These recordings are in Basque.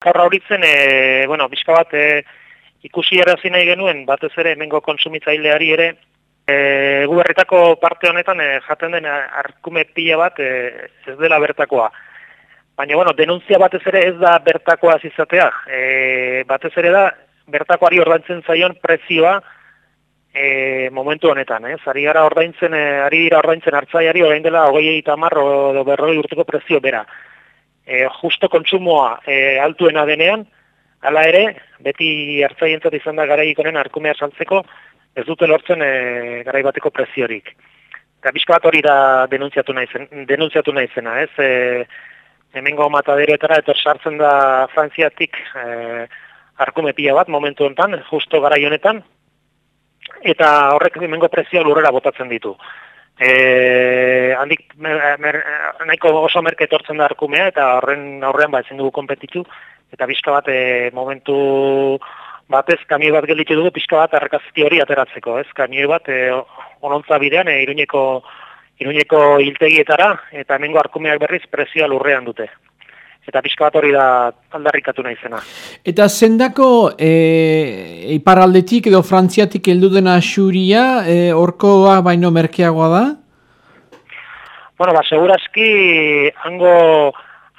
Gaur horitzen, e, bueno, bizka bat e, ikusi erazi nahi genuen, batez ere hemengo konsumitzaileari ere, e, guberritako parte honetan e, jaten den arkume pila bat e, ez dela bertakoa. Baina, bueno, denuntzia batez ere ez da bertakoa zizatea. E, batez ere da, bertakoari ordaintzen zaion prezioa e, momentu honetan. Ez? Ari gara ordaintzen, e, ari dira ordaintzen hartzaiari orain dela hogei eta marro berroi urteko prezio bera. E, justo kontsumoa e, altuena denean, hala ere, beti hartzaientzat izan da gara ikonen arkumea saltzeko, ez dute lortzen e, garaibateko preziorik. Eta bizko bat hori da denunziatu nahi, zen, denunziatu nahi zena, ez? E, hemengo mataderoetara etor sartzen da Frantziatik e, arkume pila bat momentu honetan, justo gara honetan, eta horrek hemengo prezioa lurrera botatzen ditu. E, mer, nahiko oso merke etortzen da arkumea, eta horren aurrean ba ezin dugu kompetitu, eta bizka bat e, momentu batez kamio bat gelditu dugu pixka bat arrakazti hori ateratzeko, ez? Kamio bat e, onontza bidean e, iruñeko, iruñeko hiltegietara eta hemengo arkumeak berriz prezioa lurrean dute. Eta pixka bat hori da aldarrikatu nahi zena. Eta zendako e, iparaldetik edo frantziatik heldu dena xuria, e, orkoa baino merkeagoa da? Bueno, ba, segurazki hango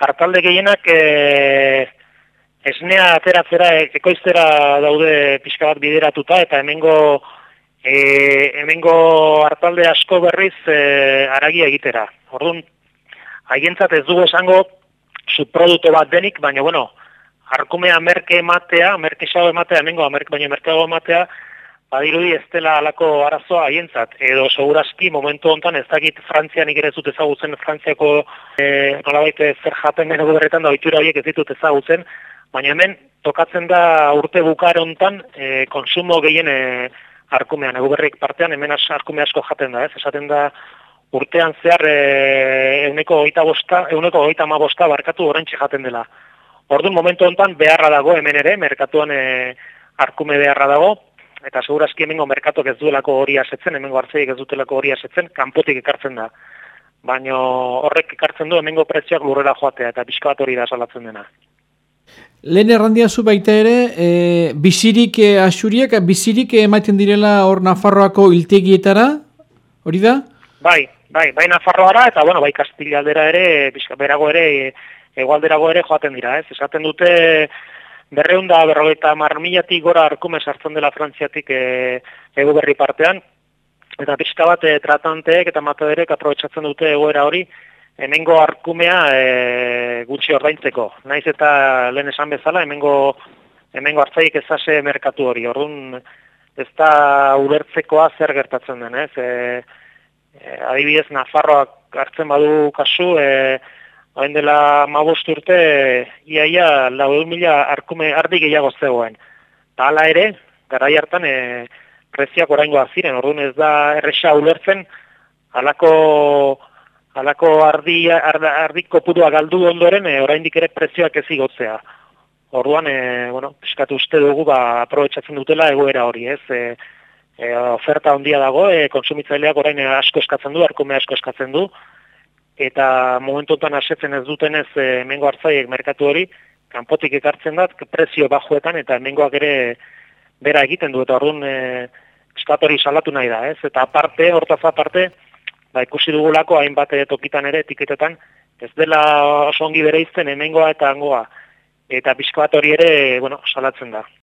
hartalde gehienak... E, esnea ateratzera ekoiztera daude pixka bat bideratuta eta hemengo e, hemengo hartalde asko berriz e, aragia egitera. Orduan, haientzat ez dugu esango subprodukto bat denik, baina bueno, arkumea merke ematea, merke xau ematea, hemengo baina merkeago ematea, badirudi ez dela alako arazoa haientzat. Edo segurazki momentu hontan ez dakit Frantzian ere zut ezagutzen Frantziako e, nolabait zer jaten denego berretan da oitura horiek ez ditut ezagutzen, baina hemen tokatzen da urte bukar hontan e, konsumo gehien e, arkumean, egu berrik partean hemen arkume asko jaten da, ez? esaten da urtean zehar e, euneko oita bosta, euneko ma bosta barkatu horrentxe jaten dela. Orduan momentu hontan beharra dago hemen ere, merkatuan e, arkume beharra dago, eta segurazki hemengo merkatuak ez duelako hori asetzen, hemengo hartzeik ez dutelako hori asetzen, kanpotik ekartzen da. Baina horrek ekartzen du hemengo prezioak lurrera joatea, eta pixka bat hori da salatzen dena. Lehen errandia zu baita ere, e, bizirik e, asuriak, bizirik emaiten direla hor Nafarroako iltegietara, hori da? Bai, bai, bai Nafarroara eta bueno, bai Kastilialdera ere, bizka, berago ere, egualderago ere joaten dira, ez? Esaten dute berreunda berrogeita marmilatik gora arkume sartzen dela Frantziatik e, egu berri partean, eta pixka bat e, tratanteek eta mataderek aprobetsatzen dute egoera hori, hemengo arkumea e, gutxi ordaintzeko. Naiz eta lehen esan bezala, hemengo, hemengo hartzaik ezase merkatu hori. Orduan, ez da ulertzekoa zer gertatzen den, ez? E, e, adibidez, Nafarroak hartzen badu kasu, e, hain dela mabost urte, iaia, lau mila arkume ardi gehiago zegoen. Ta hala ere, garai hartan, e, preziak oraingoa ziren, orduan ez da erresa ulertzen, halako Halako ardi, ardi, ardi kopurua galdu ondoren, e, oraindik ere prezioak ez igotzea. Orduan, e, bueno, eskatu uste dugu, ba, aprobetsatzen dutela egoera hori, ez? E, e, oferta handia dago, e, konsumitzaileak orain asko eskatzen du, arkume asko eskatzen du, eta momentu enten asetzen ez duten ez e, mengo hartzaiek merkatu hori, kanpotik ekartzen dat, prezio bajuetan, eta mengoak ere bera egiten du, eta orduan e, eskatu hori salatu nahi da, ez? Eta aparte, hortaz aparte, ba, ikusi dugulako hainbat tokitan ere etiketetan, ez dela oso ongi bere izten hemengoa eta hangoa. Eta pixko hori ere, bueno, salatzen da.